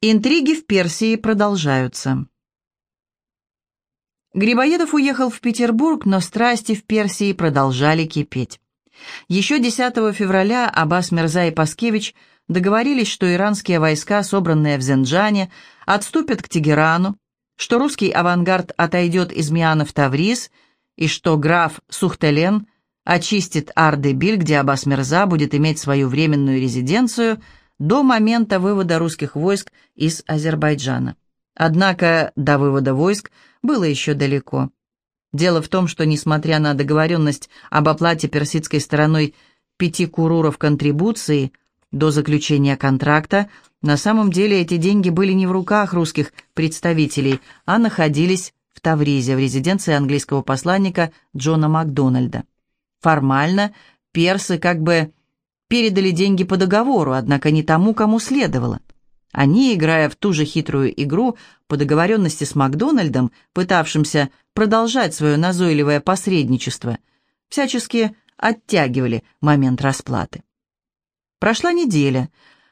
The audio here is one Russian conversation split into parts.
Интриги в Персии продолжаются. Грибоедов уехал в Петербург, но страсти в Персии продолжали кипеть. Еще 10 февраля Аббас Мирза и Паскевич договорились, что иранские войска, собранные в Зенджане, отступят к Тегерану, что русский авангард отойдет из Миана в Тавриз и что граф Сухтелен очистит Ардебиль, где Аббас Мирза будет иметь свою временную резиденцию – до момента вывода русских войск из Азербайджана. Однако до вывода войск было еще далеко. Дело в том, что, несмотря на договоренность об оплате персидской стороной пяти куруров контрибуции до заключения контракта, на самом деле эти деньги были не в руках русских представителей, а находились в Тавризе, в резиденции английского посланника Джона Макдональда. Формально персы как бы передали деньги по договору, однако не тому, кому следовало. Они, играя в ту же хитрую игру по договоренности с Макдональдом, пытавшимся продолжать свое назойливое посредничество, всячески оттягивали момент расплаты. Прошла неделя.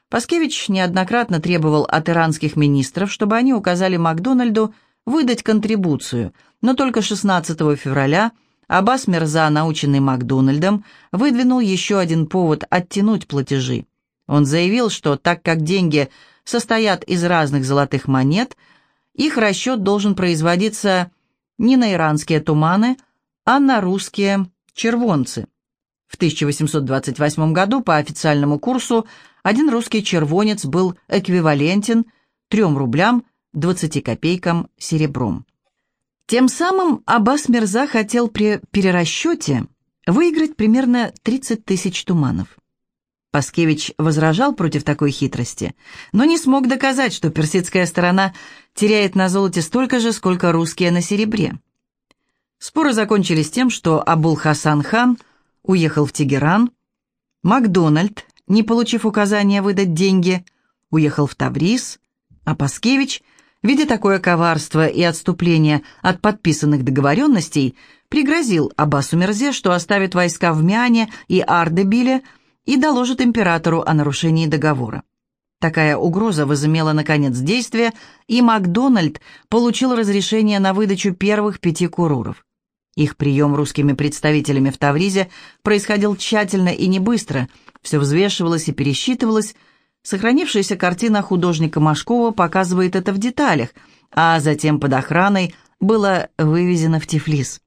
Паскевич неоднократно требовал от иранских министров, чтобы они указали Макдональду выдать контрибуцию, но только 16 февраля – Аббас Мирза, наученный Макдональдом, выдвинул еще один повод оттянуть платежи. Он заявил, что так как деньги состоят из разных золотых монет, их расчет должен производиться не на иранские туманы, а на русские червонцы. В 1828 году по официальному курсу один русский червонец был эквивалентен 3 рублям 20 копейкам серебром. Тем самым Аббас Мирза хотел при перерасчете выиграть примерно 30 тысяч туманов. Паскевич возражал против такой хитрости, но не смог доказать, что персидская сторона теряет на золоте столько же, сколько русские на серебре. Споры закончились тем, что Абул-Хасан хан уехал в Тегеран, Макдональд, не получив указания выдать деньги, уехал в Тавриз, а Паскевич – видя такое коварство и отступление от подписанных договоренностей, пригрозил Аббасу Мерзе, что оставит войска в Мяне и Ардебиле и доложит императору о нарушении договора. Такая угроза возымела, наконец, действие, и Макдональд получил разрешение на выдачу первых пяти куруров. Их прием русскими представителями в Тавризе происходил тщательно и не быстро, все взвешивалось и пересчитывалось, Сохранившаяся картина художника Машкова показывает это в деталях, а затем под охраной было вывезено в Тифлис.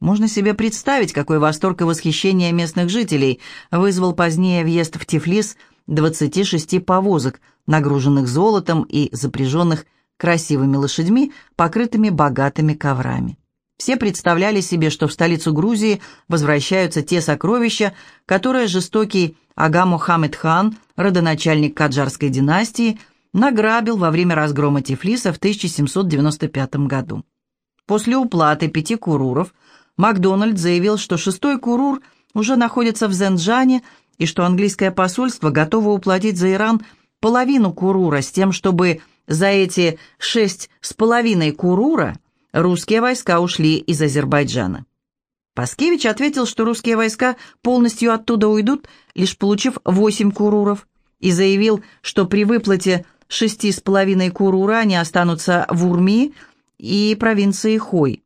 Можно себе представить, какой восторг и восхищение местных жителей вызвал позднее въезд в Тифлис 26 повозок, нагруженных золотом и запряженных красивыми лошадьми, покрытыми богатыми коврами. Все представляли себе, что в столицу Грузии возвращаются те сокровища, которые жестокий Ага Мухаммед хан, родоначальник Каджарской династии, награбил во время разгрома Тифлиса в 1795 году. После уплаты пяти куруров Макдональд заявил, что шестой курур уже находится в Зенджане и что английское посольство готово уплатить за Иран половину курура с тем, чтобы за эти шесть с половиной курура – русские войска ушли из Азербайджана. Паскевич ответил, что русские войска полностью оттуда уйдут, лишь получив восемь куруров, и заявил, что при выплате шести с половиной курура они останутся в Урми и провинции Хой.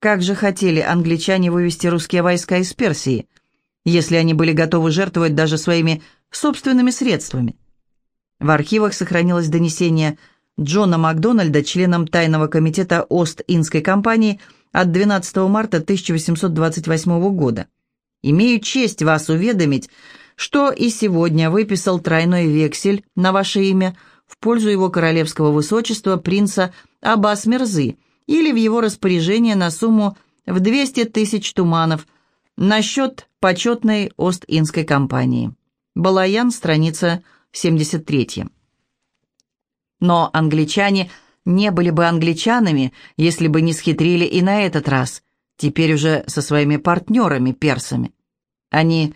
Как же хотели англичане вывести русские войска из Персии, если они были готовы жертвовать даже своими собственными средствами? В архивах сохранилось донесение Джона Макдональда членом тайного комитета Ост-Индской компании от 12 марта 1828 года. «Имею честь вас уведомить, что и сегодня выписал тройной вексель на ваше имя в пользу его королевского высочества принца Аббас Мерзы или в его распоряжение на сумму в 200 тысяч туманов на счет почетной Ост-Индской компании». Балаян, страница 73. Но англичане не были бы англичанами, если бы не схитрили и на этот раз, теперь уже со своими партнерами, персами. Они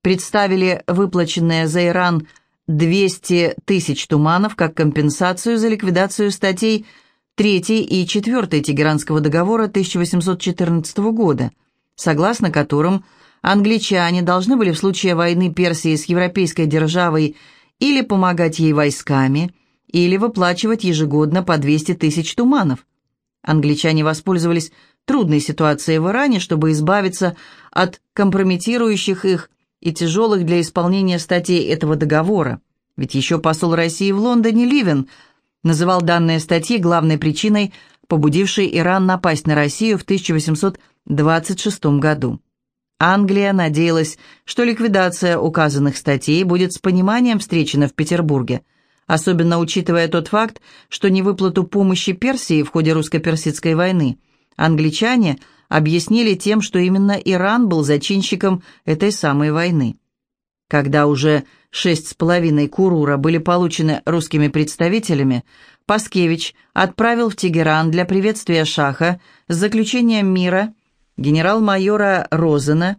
представили выплаченные за Иран 200 тысяч туманов как компенсацию за ликвидацию статей 3 и 4 Тегеранского договора 1814 года, согласно которым англичане должны были в случае войны Персии с европейской державой или помогать ей войсками, или выплачивать ежегодно по 200 тысяч туманов. Англичане воспользовались трудной ситуацией в Иране, чтобы избавиться от компрометирующих их и тяжелых для исполнения статей этого договора. Ведь еще посол России в Лондоне Ливен называл данные статьи главной причиной, побудившей Иран напасть на Россию в 1826 году. Англия надеялась, что ликвидация указанных статей будет с пониманием встречена в Петербурге, особенно учитывая тот факт, что невыплату помощи Персии в ходе русско-персидской войны англичане объяснили тем, что именно Иран был зачинщиком этой самой войны. Когда уже шесть с половиной курура были получены русскими представителями, Паскевич отправил в Тегеран для приветствия Шаха с заключением мира генерал-майора Розена,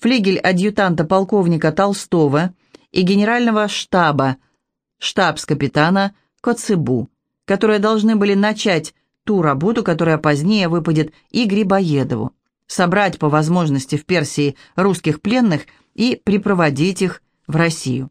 флигель-адъютанта полковника Толстого и генерального штаба, штабс-капитана Коцебу, которые должны были начать ту работу, которая позднее выпадет и Грибоедову, собрать по возможности в Персии русских пленных и припроводить их в Россию.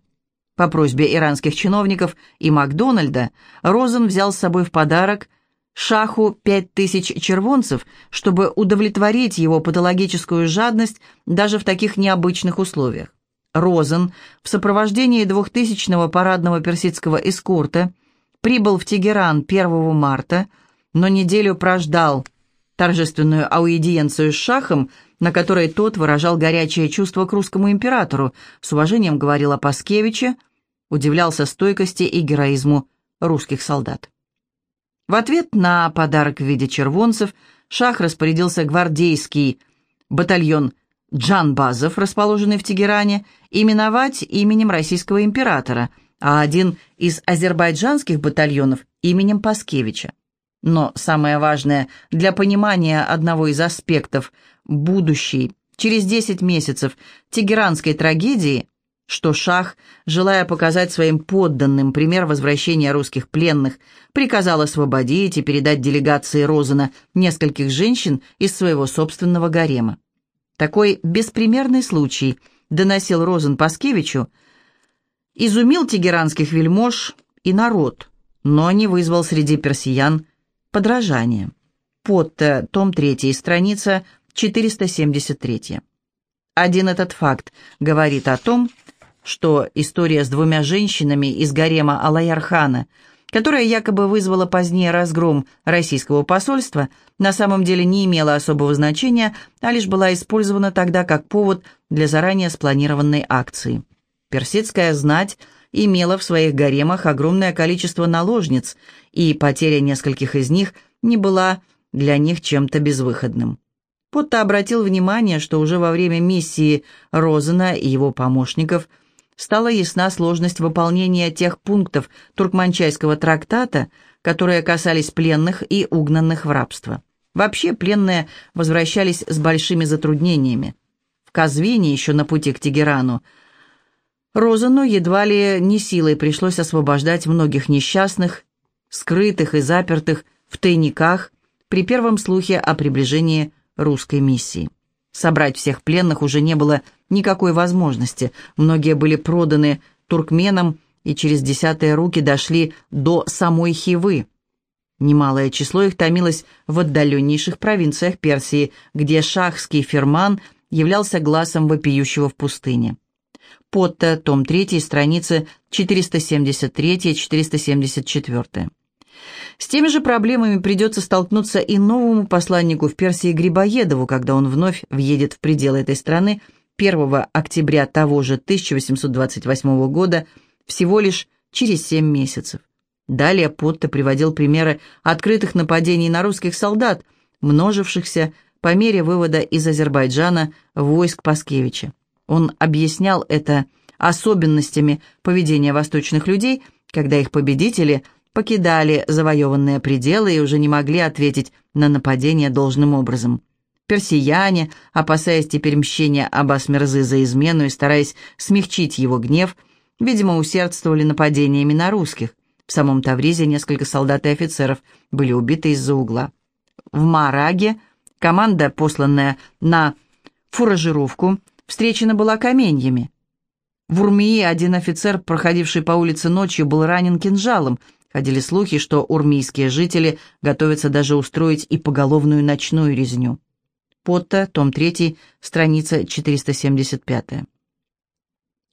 По просьбе иранских чиновников и Макдональда Розен взял с собой в подарок шаху пять тысяч червонцев, чтобы удовлетворить его патологическую жадность даже в таких необычных условиях. Розен в сопровождении двухтысячного парадного персидского эскорта прибыл в Тегеран 1 марта, но неделю прождал торжественную аудиенцию с шахом, на которой тот выражал горячее чувство к русскому императору, с уважением говорил о Паскевиче, удивлялся стойкости и героизму русских солдат. В ответ на подарок в виде червонцев шах распорядился гвардейский батальон Джанбазов, расположенный в Тегеране, именовать именем российского императора, а один из азербайджанских батальонов именем Паскевича. Но самое важное для понимания одного из аспектов будущей, через 10 месяцев, тегеранской трагедии, что Шах, желая показать своим подданным пример возвращения русских пленных, приказал освободить и передать делегации Розена нескольких женщин из своего собственного гарема. Такой беспримерный случай, доносил Розен Паскевичу, изумил тегеранских вельмож и народ, но не вызвал среди персиян Подражание. Потто, том 3, страница 473. Один этот факт говорит о том, что история с двумя женщинами из гарема Алаярхана, которая якобы вызвала позднее разгром российского посольства, на самом деле не имела особого значения, а лишь была использована тогда как повод для заранее спланированной акции. Персидская знать – имела в своих гаремах огромное количество наложниц, и потеря нескольких из них не была для них чем-то безвыходным. Потто обратил внимание, что уже во время миссии Розена и его помощников стала ясна сложность выполнения тех пунктов Туркманчайского трактата, которые касались пленных и угнанных в рабство. Вообще пленные возвращались с большими затруднениями. В Казвине, еще на пути к Тегерану, Розану едва ли не силой пришлось освобождать многих несчастных, скрытых и запертых в тайниках при первом слухе о приближении русской миссии. Собрать всех пленных уже не было никакой возможности. Многие были проданы туркменам и через десятые руки дошли до самой Хивы. Немалое число их томилось в отдаленнейших провинциях Персии, где шахский ферман являлся глазом вопиющего в пустыне. Потта, том 3, страницы 473-474. С теми же проблемами придется столкнуться и новому посланнику в Персии Грибоедову, когда он вновь въедет в пределы этой страны 1 октября того же 1828 года, всего лишь через 7 месяцев. Далее Потта приводил примеры открытых нападений на русских солдат, множившихся по мере вывода из Азербайджана войск Паскевича. Он объяснял это особенностями поведения восточных людей, когда их победители покидали завоеванные пределы и уже не могли ответить на нападение должным образом. Персияне, опасаясь теперь мщения Аббас-Мирзы за измену и стараясь смягчить его гнев, видимо, усердствовали нападениями на русских. В самом Тавризе несколько солдат и офицеров были убиты из-за угла. В Мараге команда, посланная на фуражировку, встречена была каменьями. В Урмии один офицер, проходивший по улице ночью, был ранен кинжалом. Ходили слухи, что урмийские жители готовятся даже устроить и поголовную ночную резню. Потта, том 3, страница 475.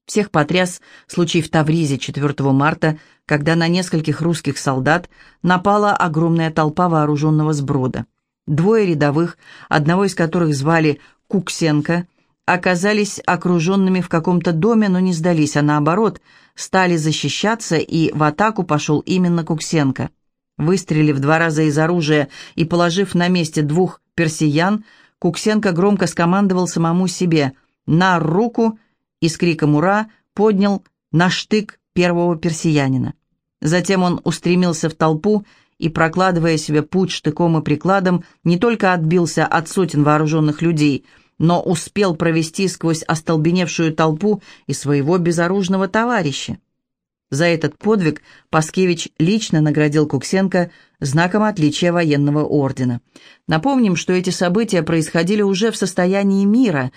Всех потряс случай в Тавризе 4 марта, когда на нескольких русских солдат напала огромная толпа вооруженного сброда. Двое рядовых, одного из которых звали Куксенко, оказались окруженными в каком-то доме, но не сдались, а наоборот, стали защищаться, и в атаку пошел именно Куксенко. Выстрелив два раза из оружия и положив на месте двух персиян, Куксенко громко скомандовал самому себе «На руку!» и с криком «Ура!» поднял на штык первого персиянина. Затем он устремился в толпу и, прокладывая себе путь штыком и прикладом, не только отбился от сотен вооруженных людей, но успел провести сквозь остолбеневшую толпу и своего безоружного товарища. За этот подвиг Паскевич лично наградил Куксенко знаком отличия военного ордена. Напомним, что эти события происходили уже в состоянии мира,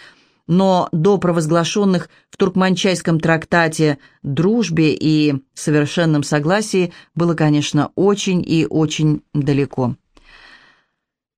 но до провозглашенных в Туркманчайском трактате «Дружбе» и «Совершенном согласии» было, конечно, очень и очень далеко.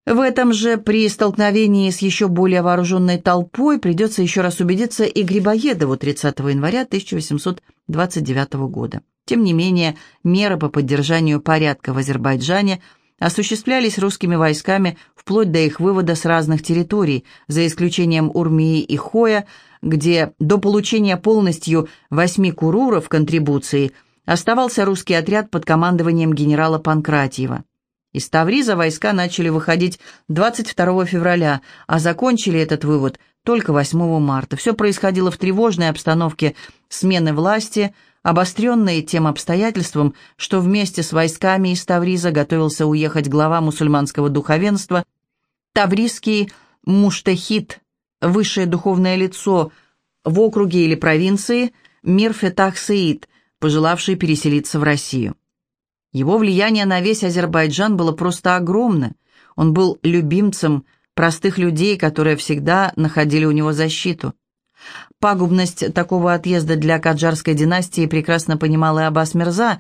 В этом же при столкновении с еще более вооруженной толпой придется еще раз убедиться и Грибоедову 30 января 1829 года. Тем не менее, меры по поддержанию порядка в Азербайджане осуществлялись русскими войсками вплоть до их вывода с разных территорий, за исключением Урмии и Хоя, где до получения полностью восьми куруров контрибуции оставался русский отряд под командованием генерала Панкратьева. Из Тавриза войска начали выходить 22 февраля, а закончили этот вывод только 8 марта. Все происходило в тревожной обстановке смены власти, обостренной тем обстоятельством, что вместе с войсками из Тавриза готовился уехать глава мусульманского духовенства, тавризский муштахид, высшее духовное лицо в округе или провинции, Мир Фетах Саид, пожелавший переселиться в Россию. Его влияние на весь Азербайджан было просто огромно. Он был любимцем простых людей, которые всегда находили у него защиту. Пагубность такого отъезда для каджарской династии прекрасно понимал и Аббас Мирза,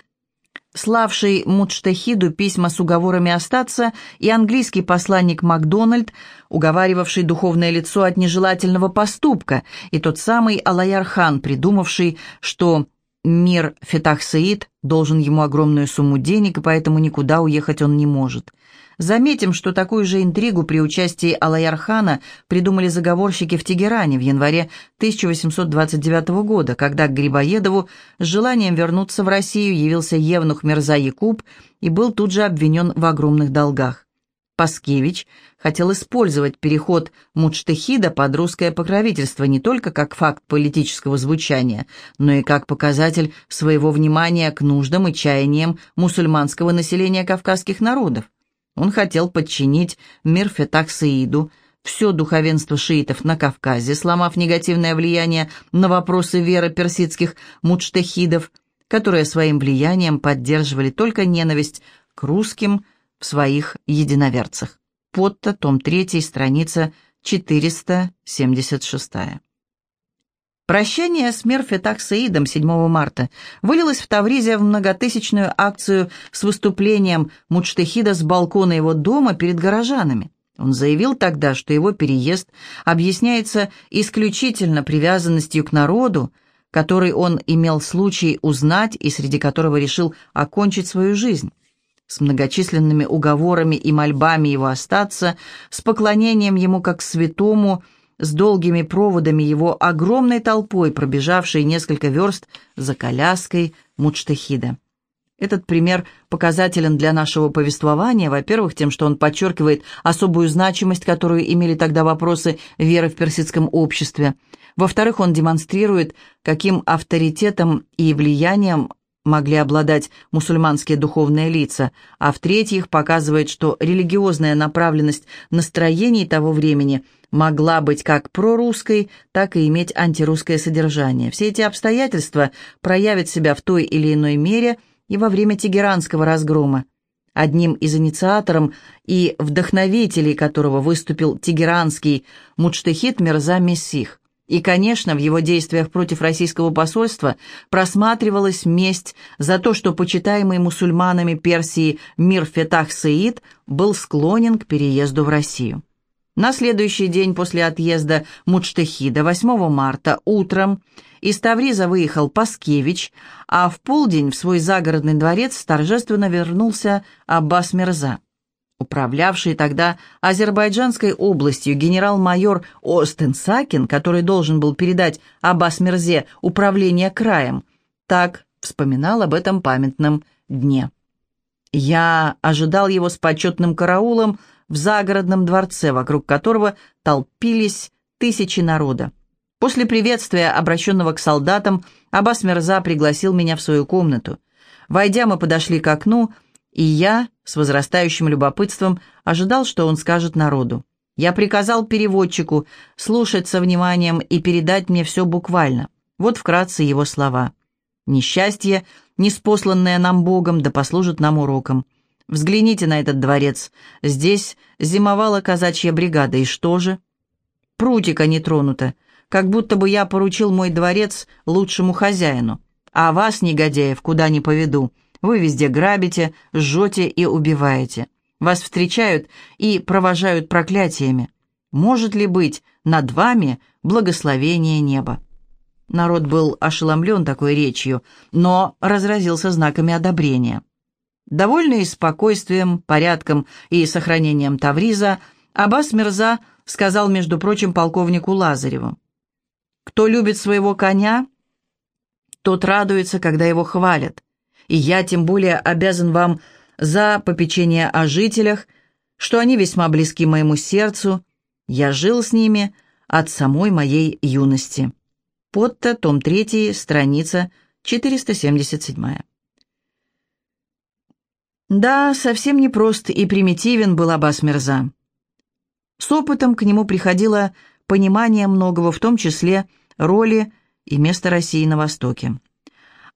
славший Мудштахиду письма с уговорами остаться, и английский посланник Макдональд, уговаривавший духовное лицо от нежелательного поступка, и тот самый Алаяр-хан, придумавший, что Мир Фетах Саид должен ему огромную сумму денег, и поэтому никуда уехать он не может. Заметим, что такую же интригу при участии Алаяр-хана придумали заговорщики в Тегеране в январе 1829 года, когда к Грибоедову с желанием вернуться в Россию явился Евнух Мирза Якуб и был тут же обвинен в огромных долгах. Паскевич хотел использовать переход Муджтехида под русское покровительство не только как факт политического звучания, но и как показатель своего внимания к нуждам и чаяниям мусульманского населения кавказских народов. Он хотел подчинить мир Фетах-Саиду, все духовенство шиитов на Кавказе, сломав негативное влияние на вопросы веры персидских муджтехидов, которые своим влиянием поддерживали только ненависть к русским, в своих единоверцах. Потто, том 3, страница 476. Прощание с Мерфетак Саидом 7 марта вылилось в Тавризе в многотысячную акцию с выступлением Муджтехида с балкона его дома перед горожанами. Он заявил тогда, что его переезд объясняется исключительно привязанностью к народу, который он имел случай узнать и среди которого решил окончить свою жизнь с многочисленными уговорами и мольбами его остаться, с поклонением ему как святому, с долгими проводами его огромной толпой, пробежавшей несколько верст за коляской Муджтахида. Этот пример показателен для нашего повествования, во-первых, тем, что он подчеркивает особую значимость, которую имели тогда вопросы веры в персидском обществе. Во-вторых, он демонстрирует, каким авторитетом и влиянием могли обладать мусульманские духовные лица, а в-третьих, показывает, что религиозная направленность настроений того времени могла быть как прорусской, так и иметь антирусское содержание. Все эти обстоятельства проявят себя в той или иной мере и во время Тегеранского разгрома. Одним из инициаторов и вдохновителей которого выступил тегеранский муджтехид Мирза Мессих. И, конечно, в его действиях против российского посольства просматривалась месть за то, что почитаемый мусульманами Персии Мир Фетах Саид был склонен к переезду в Россию. На следующий день после отъезда Муджтехида, 8 марта, утром, из Тавриза выехал Паскевич, а в полдень в свой загородный дворец торжественно вернулся Аббас Мирза. Управлявший тогда Азербайджанской областью генерал-майор Остен Сакин, который должен был передать Аббас Мирзе управление краем, так вспоминал об этом памятном дне. «Я ожидал его с почетным караулом в загородном дворце, вокруг которого толпились тысячи народа. После приветствия, обращенного к солдатам, Аббас Мирза пригласил меня в свою комнату. Войдя, мы подошли к окну, и я, с возрастающим любопытством, ожидал, что он скажет народу. Я приказал переводчику слушать со вниманием и передать мне все буквально. Вот вкратце его слова. «Несчастье, неспосланное нам Богом, да послужит нам уроком. Взгляните на этот дворец. Здесь зимовала казачья бригада, и что же? Прутика не тронута как будто бы я поручил мой дворец лучшему хозяину. А вас, негодяев, куда ни поведу. Вы везде грабите, жжете и убиваете. Вас встречают и провожают проклятиями. Может ли быть над вами благословение неба?» Народ был ошеломлен такой речью, но разразился знаками одобрения. Довольный спокойствием, порядком и сохранением Тавриза, Аббас Мирза сказал, между прочим, полковнику Лазареву. Кто любит своего коня, тот радуется, когда его хвалят. И я тем более обязан вам за попечение о жителях, что они весьма близки моему сердцу. Я жил с ними от самой моей юности. Потто, том 3, страница 477. Да, совсем непрост и примитивен был Аббас Мирза. С опытом к нему приходило понимание многого, в том числе роли и места России на Востоке.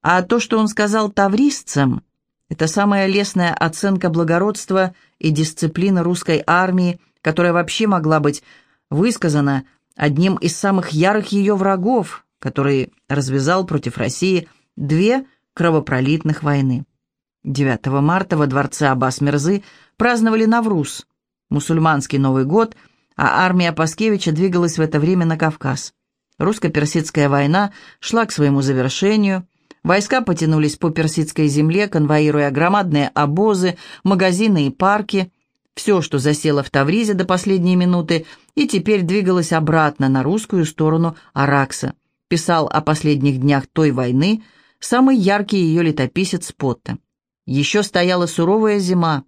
А то, что он сказал тавристцам, это самая лестная оценка благородства и дисциплины русской армии, которая вообще могла быть высказана одним из самых ярых ее врагов, который развязал против России две кровопролитных войны. 9 марта во дворце Аббас-Мирзы праздновали Навруз, мусульманский Новый год – а армия Паскевича двигалась в это время на Кавказ. Русско-персидская война шла к своему завершению, войска потянулись по персидской земле, конвоируя громадные обозы, магазины и парки, все, что засело в Тавризе до последней минуты, и теперь двигалось обратно на русскую сторону Аракса, писал о последних днях той войны самый яркий ее летописец Потта. Еще стояла суровая зима,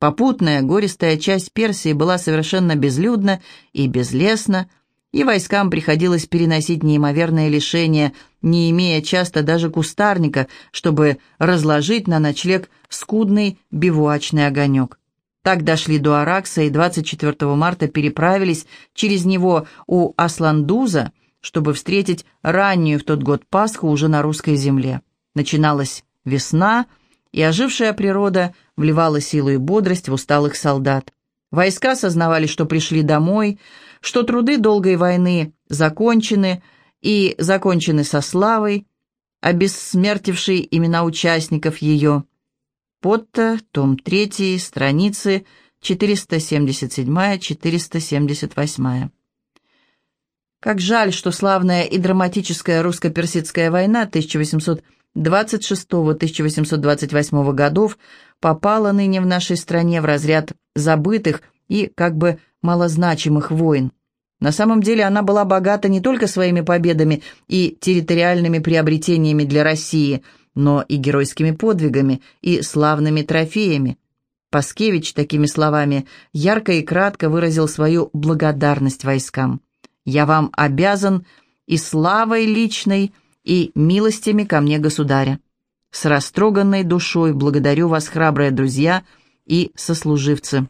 Попутная, гористая часть Персии была совершенно безлюдна и безлесна, и войскам приходилось переносить неимоверные лишения, не имея часто даже кустарника, чтобы разложить на ночлег скудный бивуачный огонек. Так дошли до Аракса и 24 марта переправились через него у Асландуза, чтобы встретить раннюю в тот год Пасху уже на русской земле. Начиналась весна – и ожившая природа вливала силу и бодрость в усталых солдат. Войска сознавали, что пришли домой, что труды долгой войны закончены и закончены со славой, обессмертившей имена участников ее. Потто, том 3, страницы 477-478. Как жаль, что славная и драматическая русско-персидская война 1800 26-1828 годов попала ныне в нашей стране в разряд забытых и как бы малозначимых войн. На самом деле она была богата не только своими победами и территориальными приобретениями для России, но и геройскими подвигами и славными трофеями. Паскевич такими словами ярко и кратко выразил свою благодарность войскам. «Я вам обязан и славой личной, и милостями ко мне государя. С растроганной душой благодарю вас, храбрые друзья и сослуживцы.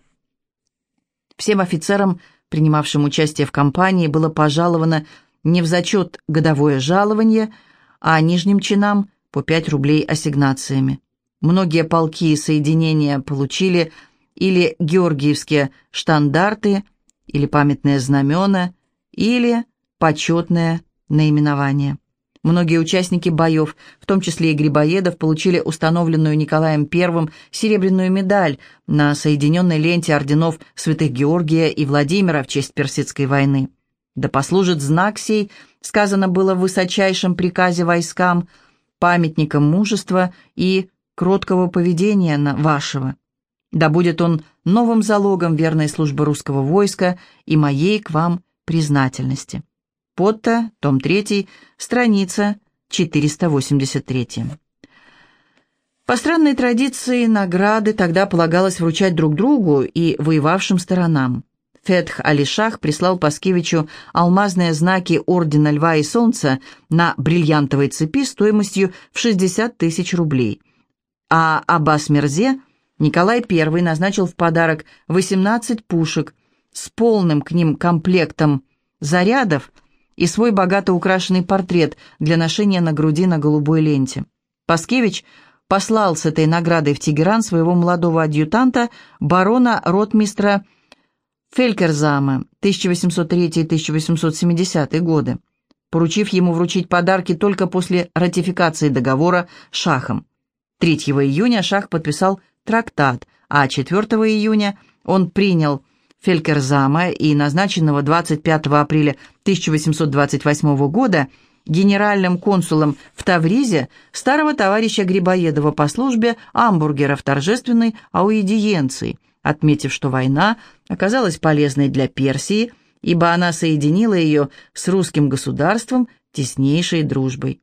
Всем офицерам, принимавшим участие в кампании, было пожаловано не в зачет годовое жалование, а нижним чинам по 5 рублей ассигнациями. Многие полки и соединения получили или георгиевские штандарты, или памятные знамена, или почетное наименование. Многие участники боев, в том числе и Грибоедов, получили установленную Николаем I серебряную медаль на соединенной ленте орденов святых Георгия и Владимира в честь Персидской войны. Да послужит знак сей, сказано было в высочайшем приказе войскам, памятником мужества и кроткого поведения вашего. Да будет он новым залогом верной службы русского войска и моей к вам признательности. Потто, том 3, страница 483. По странной традиции награды тогда полагалось вручать друг другу и воевавшим сторонам. Фетх Алишах прислал Паскевичу алмазные знаки Ордена Льва и Солнца на бриллиантовой цепи стоимостью в 60 тысяч рублей. А Аббас Мерзе Николай I назначил в подарок 18 пушек с полным к ним комплектом зарядов и свой богато украшенный портрет для ношения на груди на голубой ленте. Паскевич послал с этой наградой в Тегеран своего молодого адъютанта, барона ротмистра Фелькерзама, 1803-1870 годы, поручив ему вручить подарки только после ратификации договора шахом. 3 июня шах подписал трактат, а 4 июня он принял Фелькерзама и назначенного 25 апреля 1828 года генеральным консулом в Тавризе старого товарища Грибоедова по службе Амбургера в торжественной аудиенции, отметив, что война оказалась полезной для Персии, ибо она соединила ее с русским государством теснейшей дружбой.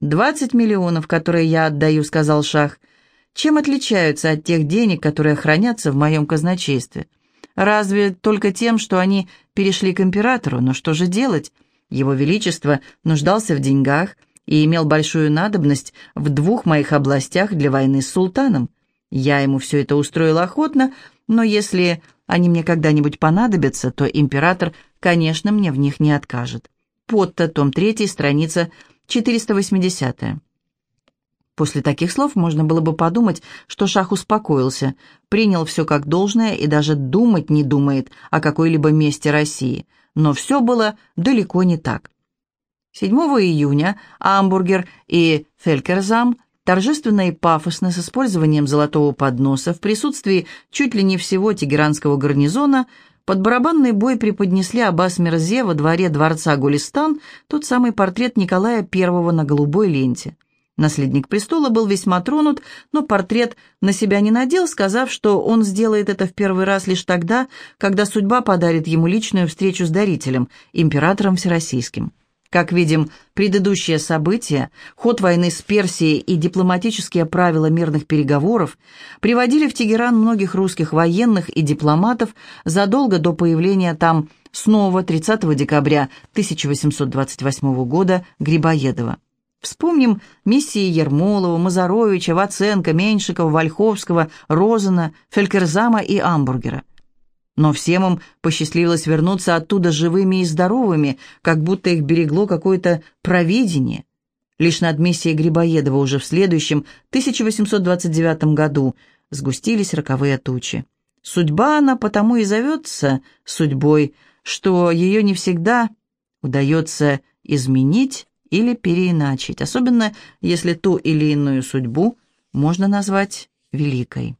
«Двадцать миллионов, которые я отдаю», — сказал Шах, — «чем отличаются от тех денег, которые хранятся в моем казначействе?» Разве только тем, что они перешли к императору, но что же делать? Его Величество нуждался в деньгах и имел большую надобность в двух моих областях для войны с султаном. Я ему все это устроил охотно, но если они мне когда-нибудь понадобятся, то император, конечно, мне в них не откажет. Потто, том 3, страница 480. После таких слов можно было бы подумать, что Шах успокоился, принял все как должное и даже думать не думает о какой-либо месте России. Но все было далеко не так. 7 июня Амбургер и Фелькерзам торжественно и пафосно с использованием золотого подноса в присутствии чуть ли не всего тегеранского гарнизона под барабанный бой преподнесли Аббас Мерзе во дворе дворца Гулистан тот самый портрет Николая I на голубой ленте. Наследник престола был весьма тронут, но портрет на себя не надел, сказав, что он сделает это в первый раз лишь тогда, когда судьба подарит ему личную встречу с дарителем, императором Всероссийским. Как видим, предыдущие события, ход войны с Персией и дипломатические правила мирных переговоров приводили в Тегеран многих русских военных и дипломатов задолго до появления там снова 30 декабря 1828 года Грибоедова. Вспомним миссии Ермолова, Мазаровича, Ваценко, Меньшикова, Вольховского, Розена, Фелькерзама и Амбургера. Но всем им посчастливилось вернуться оттуда живыми и здоровыми, как будто их берегло какое-то провидение. Лишь над миссией Грибоедова уже в следующем, 1829 году, сгустились роковые тучи. Судьба она потому и зовется судьбой, что ее не всегда удается изменить или переиначить, особенно если ту или иную судьбу можно назвать великой.